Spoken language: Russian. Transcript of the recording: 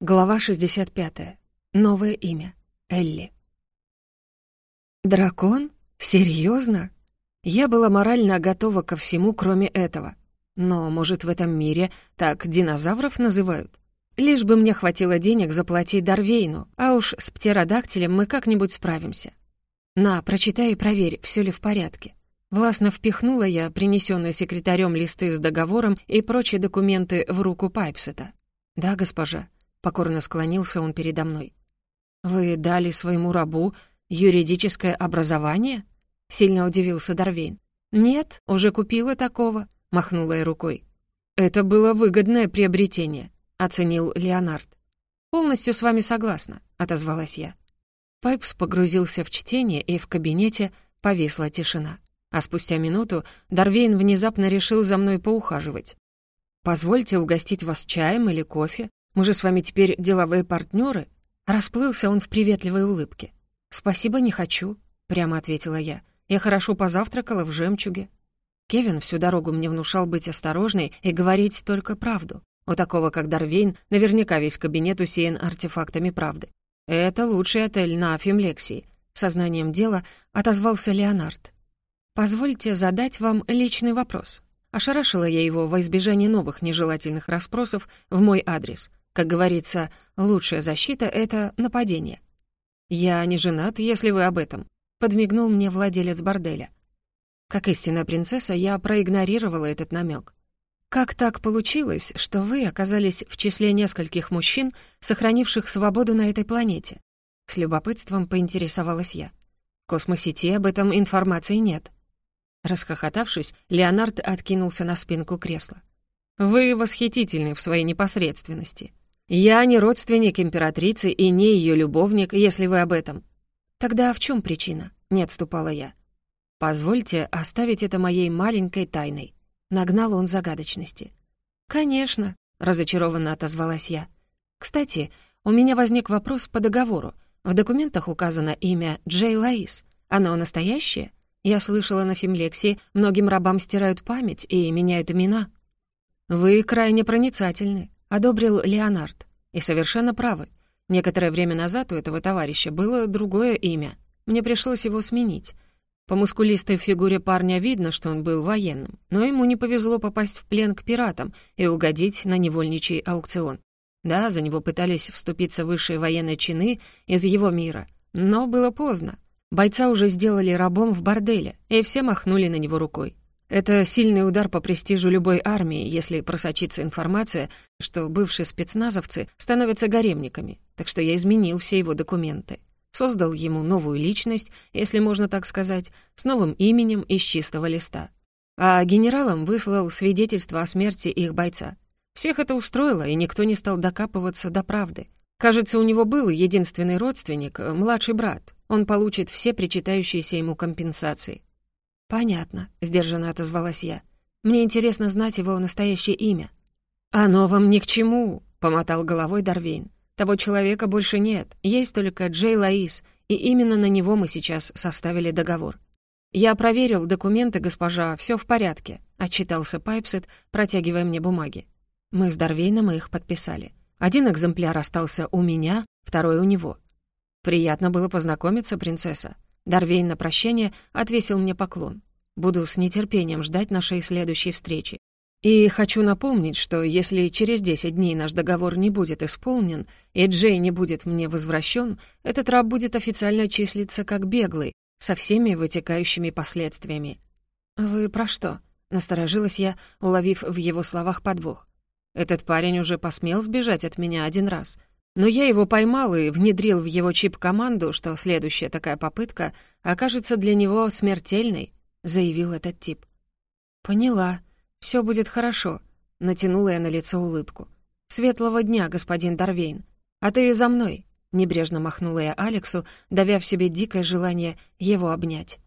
Глава 65. Новое имя. Элли. Дракон? Серьезно? Я была морально готова ко всему, кроме этого. Но, может, в этом мире так динозавров называют? Лишь бы мне хватило денег заплатить Дарвейну, а уж с птеродактилем мы как-нибудь справимся. На, прочитай и проверь, все ли в порядке. Властно впихнула я принесенные секретарем листы с договором и прочие документы в руку Пайпсета. «Да, госпожа», — покорно склонился он передо мной. «Вы дали своему рабу юридическое образование?» — сильно удивился Дарвейн. «Нет, уже купила такого», — махнула я рукой. «Это было выгодное приобретение», — оценил Леонард. «Полностью с вами согласна», — отозвалась я. Пайпс погрузился в чтение, и в кабинете повисла тишина. А спустя минуту Дарвейн внезапно решил за мной поухаживать. «Позвольте угостить вас чаем или кофе», мы же с вами теперь деловые партнеры. Расплылся он в приветливой улыбке. «Спасибо, не хочу», — прямо ответила я. «Я хорошо позавтракала в жемчуге». Кевин всю дорогу мне внушал быть осторожной и говорить только правду. У такого, как Дарвейн, наверняка весь кабинет усеян артефактами правды. «Это лучший отель на Фимлексии», — сознанием дела отозвался Леонард. «Позвольте задать вам личный вопрос». Ошарашила я его во избежание новых нежелательных расспросов в мой адрес. Как говорится, лучшая защита — это нападение. «Я не женат, если вы об этом», — подмигнул мне владелец борделя. Как истинная принцесса, я проигнорировала этот намек. «Как так получилось, что вы оказались в числе нескольких мужчин, сохранивших свободу на этой планете?» С любопытством поинтересовалась я. В космосети об этом информации нет. Расхохотавшись, Леонард откинулся на спинку кресла. «Вы восхитительны в своей непосредственности. «Я не родственник императрицы и не ее любовник, если вы об этом». «Тогда в чем причина?» — не отступала я. «Позвольте оставить это моей маленькой тайной». Нагнал он загадочности. «Конечно», — разочарованно отозвалась я. «Кстати, у меня возник вопрос по договору. В документах указано имя Джей Лаис. Оно настоящее? Я слышала на Фимлексии, многим рабам стирают память и меняют имена». «Вы крайне проницательны», — одобрил Леонард. «И совершенно правы. Некоторое время назад у этого товарища было другое имя. Мне пришлось его сменить. По мускулистой фигуре парня видно, что он был военным, но ему не повезло попасть в плен к пиратам и угодить на невольничий аукцион. Да, за него пытались вступиться высшие военные чины из его мира, но было поздно. Бойца уже сделали рабом в борделе, и все махнули на него рукой. Это сильный удар по престижу любой армии, если просочится информация, что бывшие спецназовцы становятся гаремниками, так что я изменил все его документы. Создал ему новую личность, если можно так сказать, с новым именем из чистого листа. А генералам выслал свидетельство о смерти их бойца. Всех это устроило, и никто не стал докапываться до правды. Кажется, у него был единственный родственник, младший брат. Он получит все причитающиеся ему компенсации. «Понятно», — сдержанно отозвалась я. «Мне интересно знать его настоящее имя». «Оно вам ни к чему», — помотал головой Дарвейн. «Того человека больше нет, есть только Джей Лаис, и именно на него мы сейчас составили договор». «Я проверил документы, госпожа, все в порядке», — отчитался Пайпсет, протягивая мне бумаги. Мы с Дарвейном их подписали. Один экземпляр остался у меня, второй у него. «Приятно было познакомиться, принцесса», Дарвейн на прощание отвесил мне поклон. Буду с нетерпением ждать нашей следующей встречи. И хочу напомнить, что если через 10 дней наш договор не будет исполнен, и Джей не будет мне возвращен, этот раб будет официально числиться как беглый, со всеми вытекающими последствиями. «Вы про что?» — насторожилась я, уловив в его словах подвох. «Этот парень уже посмел сбежать от меня один раз. Но я его поймал и внедрил в его чип команду, что следующая такая попытка окажется для него смертельной, заявил этот тип. Поняла. Все будет хорошо, натянула я на лицо улыбку. Светлого дня, господин Дарвейн. А ты за мной, небрежно махнула я Алексу, давя в себе дикое желание его обнять.